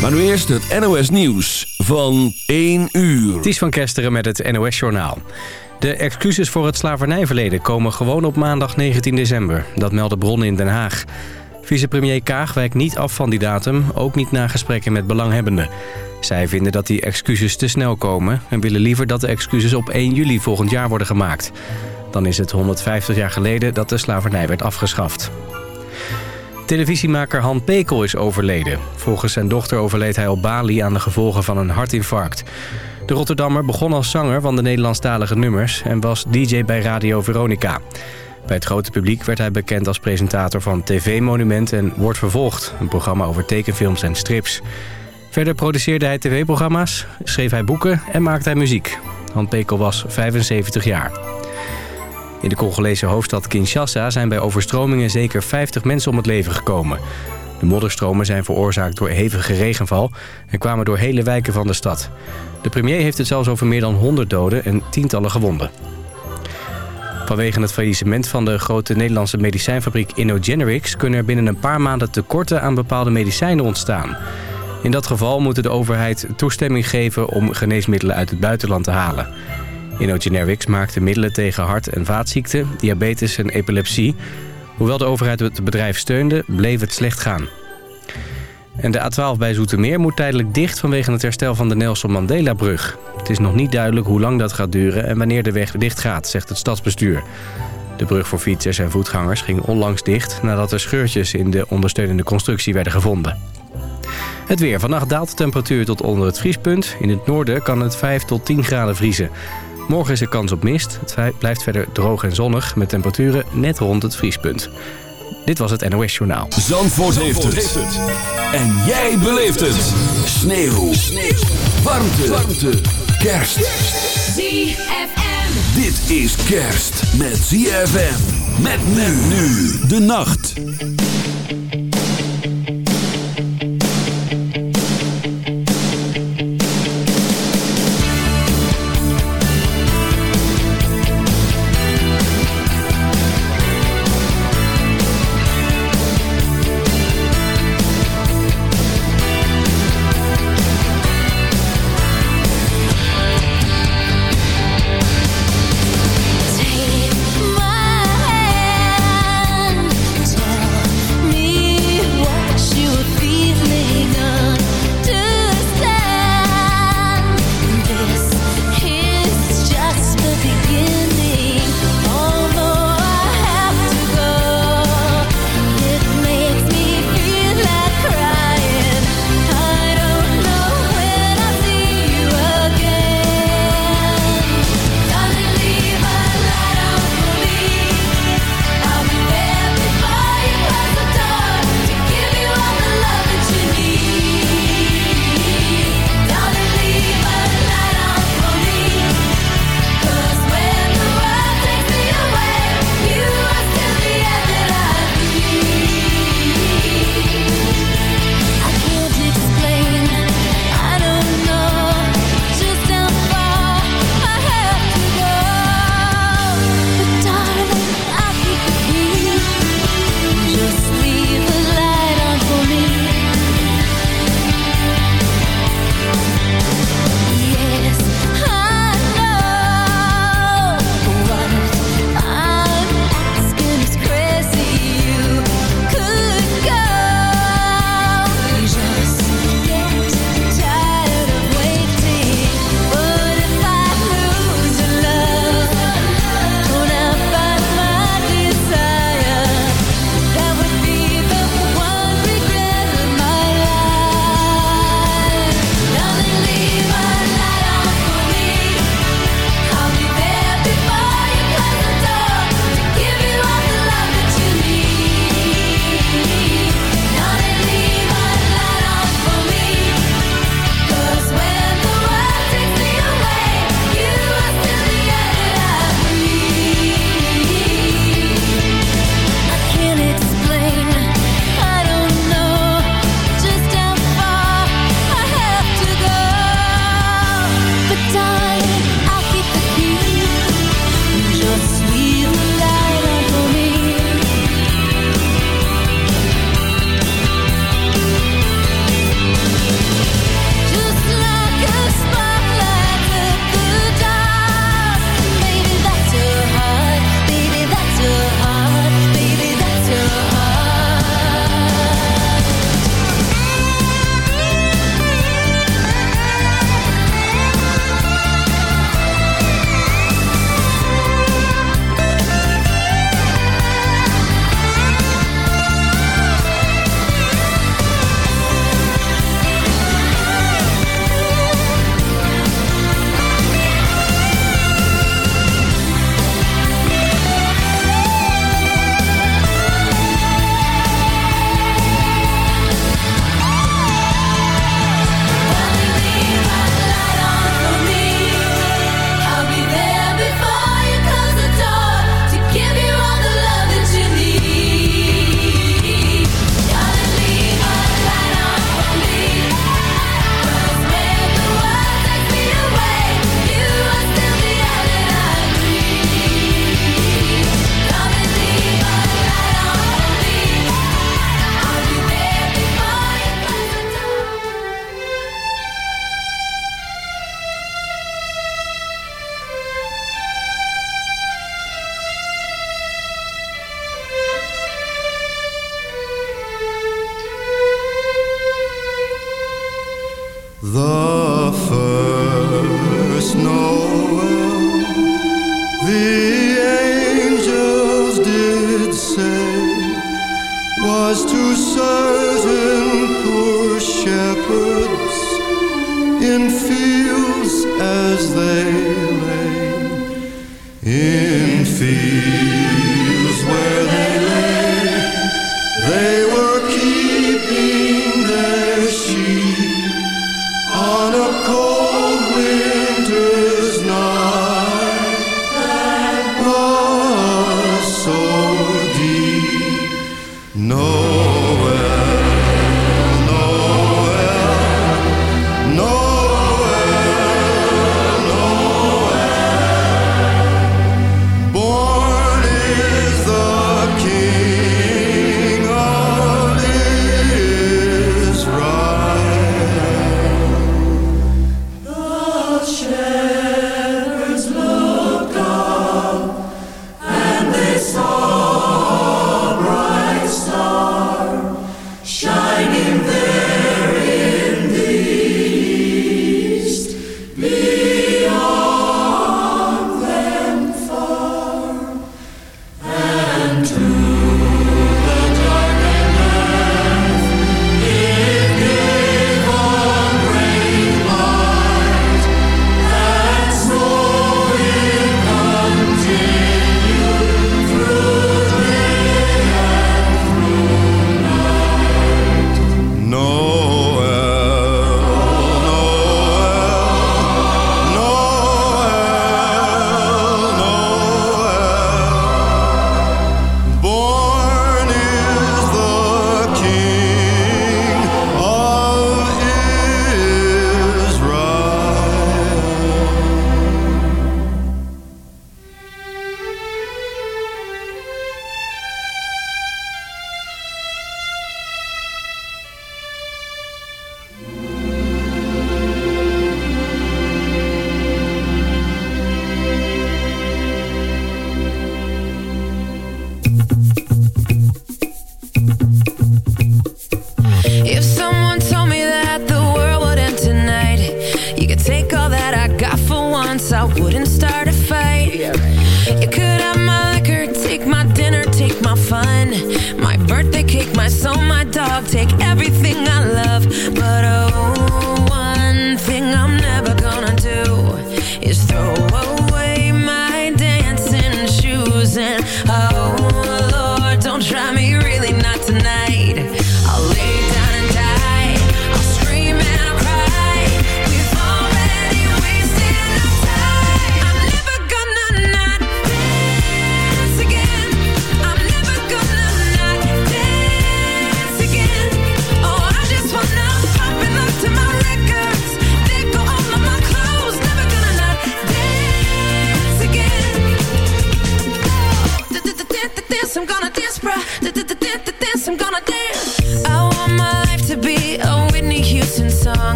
Maar nu eerst het NOS Nieuws van 1 uur. Het is van Kesteren met het NOS Journaal. De excuses voor het slavernijverleden komen gewoon op maandag 19 december. Dat melden bronnen in Den Haag. Vicepremier Kaag wijkt niet af van die datum, ook niet na gesprekken met belanghebbenden. Zij vinden dat die excuses te snel komen... en willen liever dat de excuses op 1 juli volgend jaar worden gemaakt. Dan is het 150 jaar geleden dat de slavernij werd afgeschaft. Televisiemaker Han Pekel is overleden. Volgens zijn dochter overleed hij op Bali aan de gevolgen van een hartinfarct. De Rotterdammer begon als zanger van de Nederlandstalige nummers... en was DJ bij Radio Veronica. Bij het grote publiek werd hij bekend als presentator van TV Monument en Wordt Vervolgd... een programma over tekenfilms en strips. Verder produceerde hij tv-programma's, schreef hij boeken en maakte hij muziek. Han Pekel was 75 jaar. In de Congolese hoofdstad Kinshasa zijn bij overstromingen zeker 50 mensen om het leven gekomen. De modderstromen zijn veroorzaakt door hevige regenval en kwamen door hele wijken van de stad. De premier heeft het zelfs over meer dan 100 doden en tientallen gewonden. Vanwege het faillissement van de grote Nederlandse medicijnfabriek InnoGenerics... kunnen er binnen een paar maanden tekorten aan bepaalde medicijnen ontstaan. In dat geval moet de overheid toestemming geven om geneesmiddelen uit het buitenland te halen. InnoGenerics maakte middelen tegen hart- en vaatziekten, diabetes en epilepsie. Hoewel de overheid het bedrijf steunde, bleef het slecht gaan. En de A12 bij Zoetermeer moet tijdelijk dicht vanwege het herstel van de Nelson Mandela-brug. Het is nog niet duidelijk hoe lang dat gaat duren en wanneer de weg dicht gaat, zegt het stadsbestuur. De brug voor fietsers en voetgangers ging onlangs dicht nadat er scheurtjes in de ondersteunende constructie werden gevonden. Het weer. Vannacht daalt de temperatuur tot onder het vriespunt. In het noorden kan het 5 tot 10 graden vriezen. Morgen is er kans op mist. Het blijft verder droog en zonnig met temperaturen net rond het vriespunt. Dit was het NOS Journaal. Zandvoort, heeft, het. En jij beleeft het. Sneeuw. Sneeuw. Warmte. Warmte. Kerst. ZFM. Dit is kerst met ZFM. Met men nu de nacht.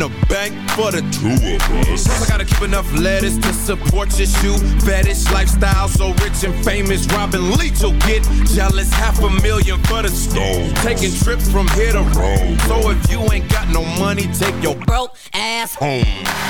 The bank for the two of us. Plus I gotta keep enough lettuce to support your shoe fetish lifestyle. So rich and famous, Robin Leach will get jealous. Half a million for the stove. Taking trips from here to Rome. So if you ain't got no money, take your broke ass home.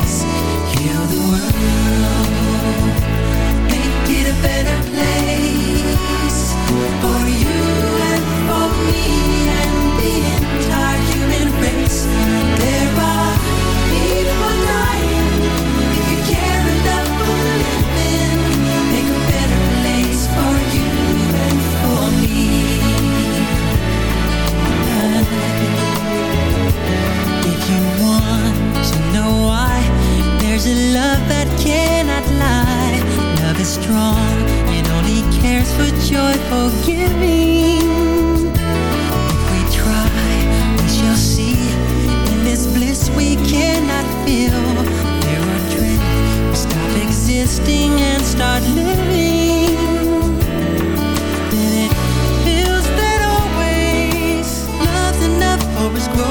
a love that cannot lie. Love is strong and only cares for joy, giving. If we try, we shall see. In this bliss we cannot feel. There are dreams. We stop existing and start living. Then it feels that always love's enough for us.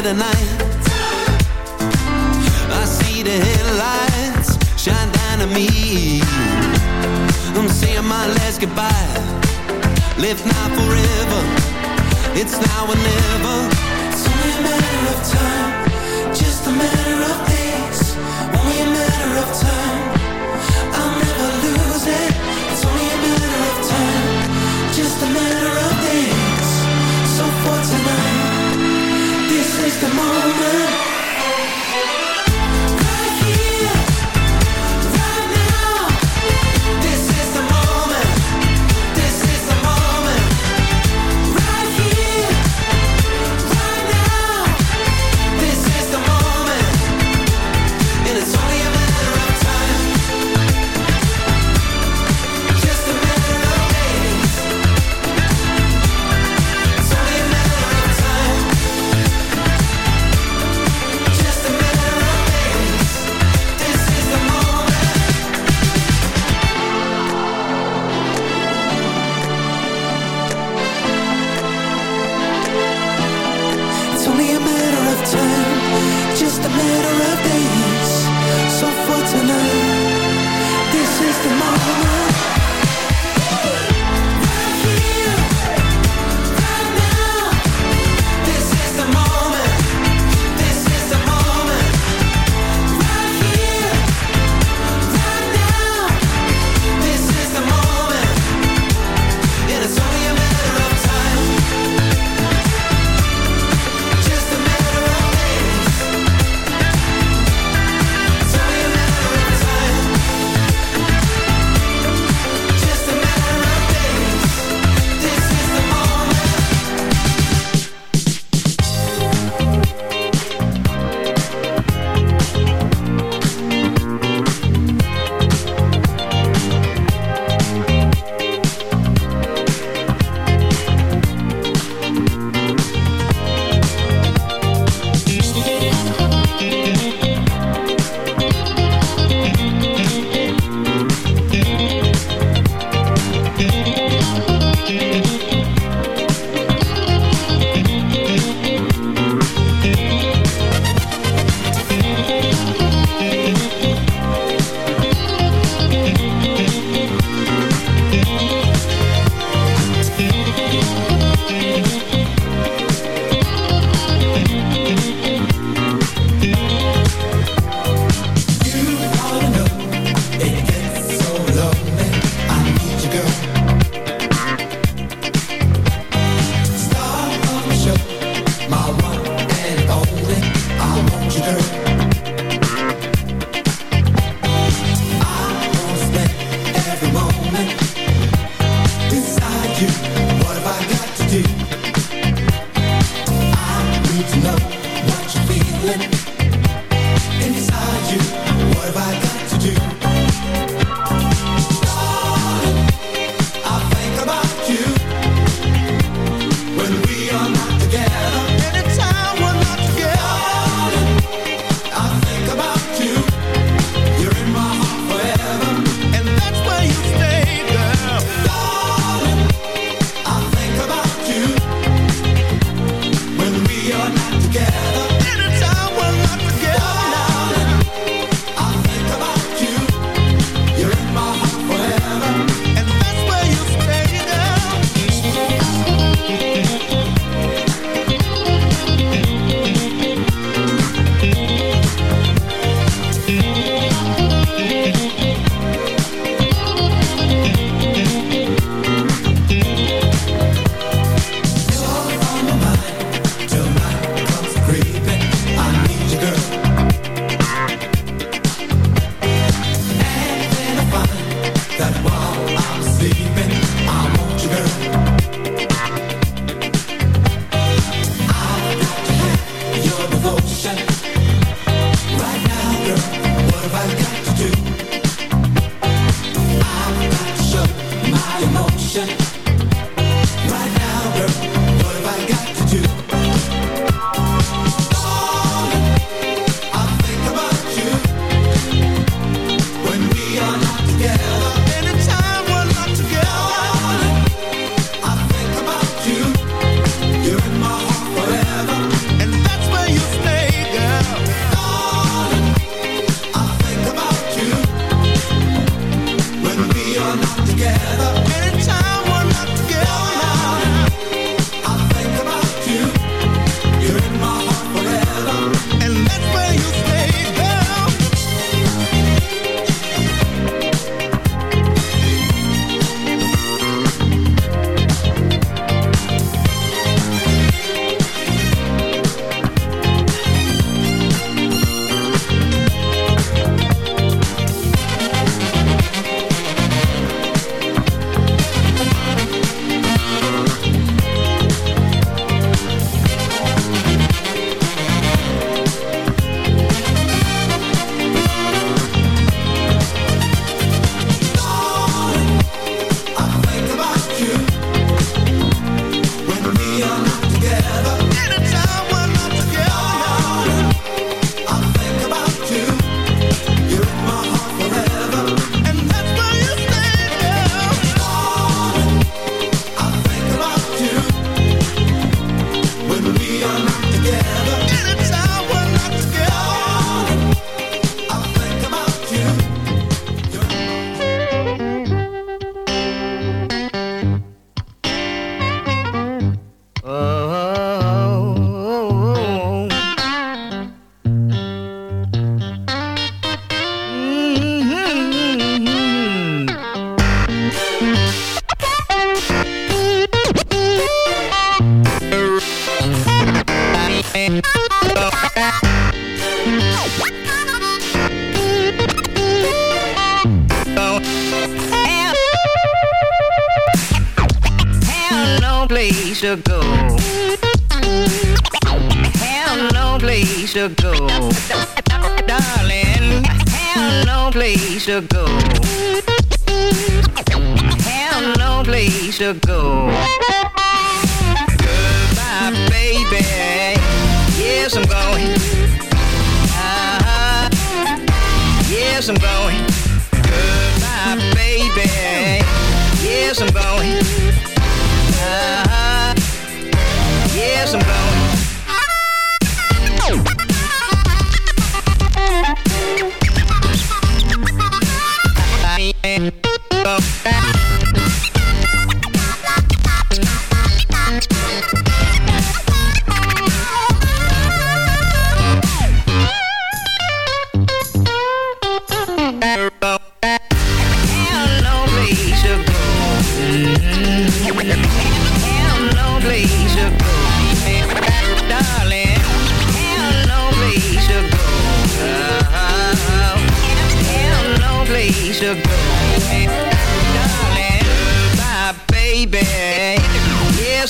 of the night. I see the headlights shine down on me. I'm saying my last goodbye. Live now forever. It's now or never. It's only a matter of time. Just a matter of time the moment.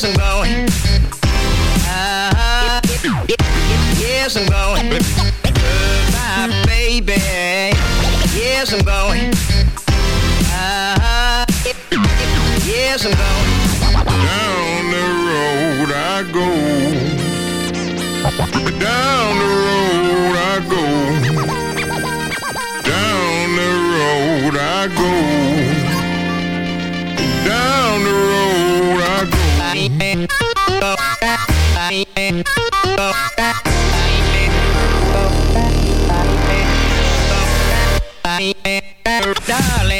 Yes, I'm going. Uh, yes, I'm going. Goodbye, baby. Yes, I'm going. Uh, yes, I'm going. Down the road I go. Down the road I go. Down the road I go. Darling.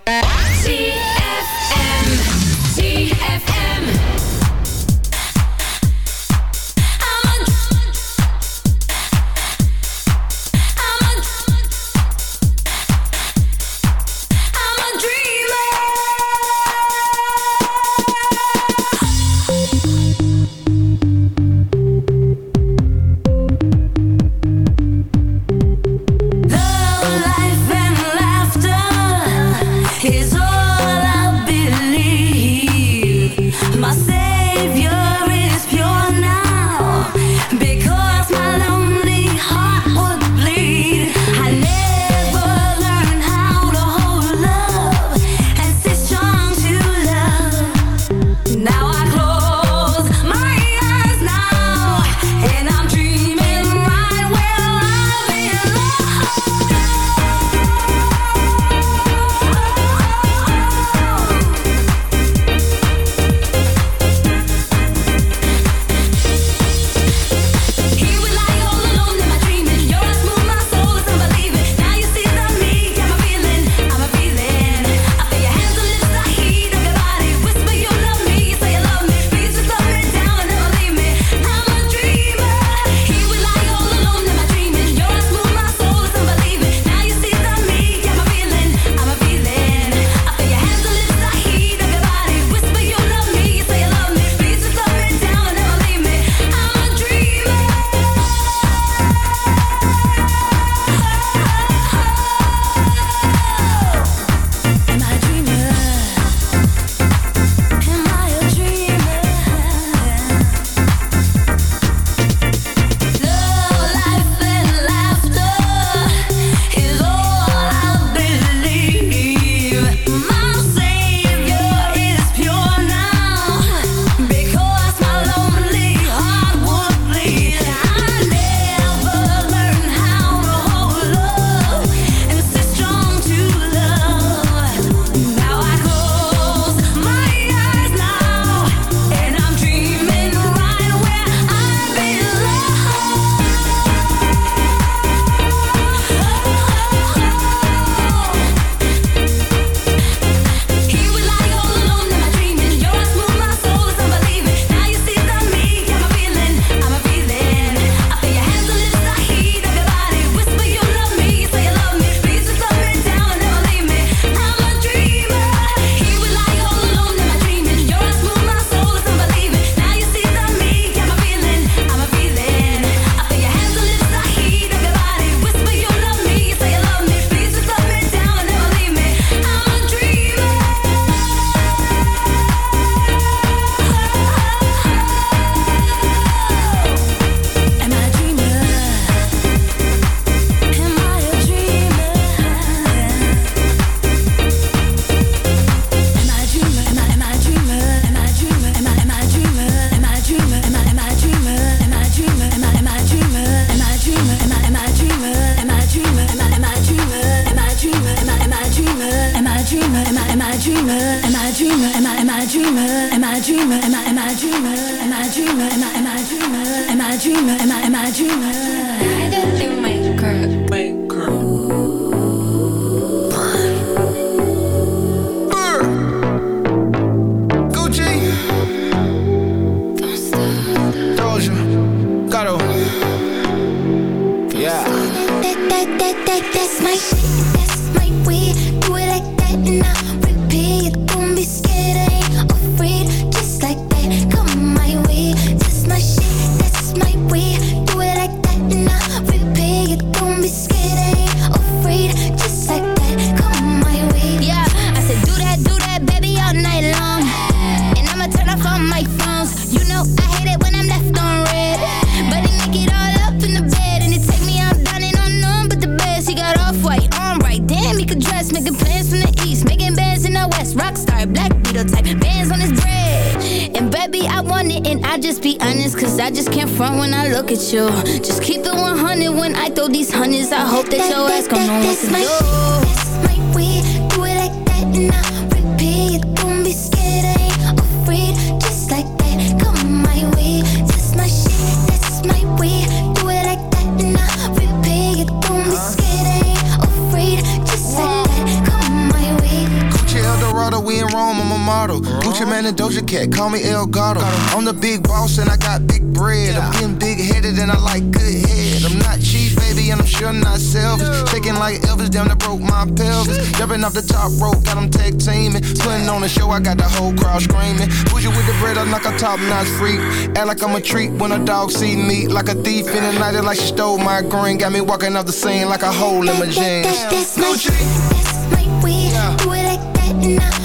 off the top rope, got them tag teaming. Putting on a show, I got the whole crowd screaming. Bougie with the bread, I'm like a top notch freak. Act like I'm a treat when a dog see me. Like a thief in the night, like she stole my green. Got me walking off the scene like a hole in my jeans. Gucci. That's my weed. Do it like that and I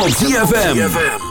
op ZFM.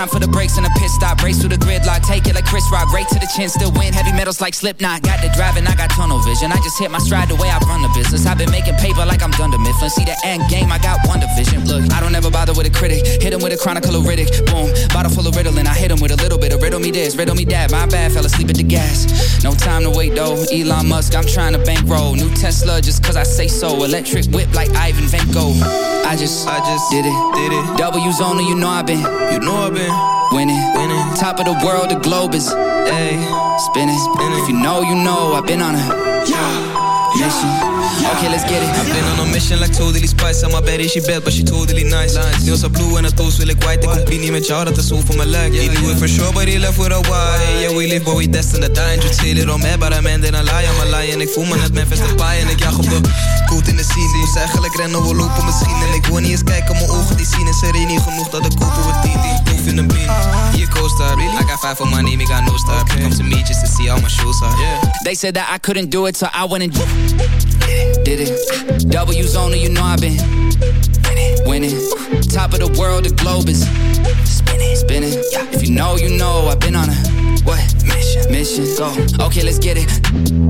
Time for the brakes and the pit stop. Race through the like Chris Rock. Right to the chin, still win. Heavy metals like Slipknot. Got the driving, I got tunnel vision. I just hit my stride the way I run the business. I've been making paper like I'm Dunder Mifflin. See the end game, I got one division. Look, I don't ever bother with a critic. Hit him with a chronicle of Riddick. Boom, bottle full of Ritalin. I hit him with a little bit of riddle me this, riddle me that. My bad, fell asleep at the gas. No time to wait though. Elon Musk, I'm trying to bankroll. New Tesla just cause I say so. Electric whip like Ivan Vanko. I just, I just did it, did it. W's only, you know I've been, you know I've been winning, winning. Top of the world, the globe is, spinning. spinning. If you know, you know I've been on a mission. Okay, let's get it. I've been on a mission like totally spice. I'm my baddie, she bad, but she totally nice. Nails are blue en haar toes wil ik white. Ik compie niet met jou, dat is zo voor mijn lijk. He do it for sure, but he left with a why. Yeah, we live, but we destined to die. Just say it on me, but I'm in a lie. I'm a lie. En ik voel me net Memphis Depay. En ik jaag op de goed in de scene. Moest eigenlijk rennen, we lopen misschien. En ik wil niet eens kijken, mijn ogen die zien. Is er niet genoeg dat ik kopen we 10 die proef in een bean. Hier co-star, I got five for my name, I got no star. Come to me just to see how my shoes are. Yeah. They said that I couldn't do it, so I went and did it. W's only, you know I've been winning. Top of the world, the globe is spinning, spinning. If you know, you know I've been on a what mission? Mission. Go. Okay, let's get it.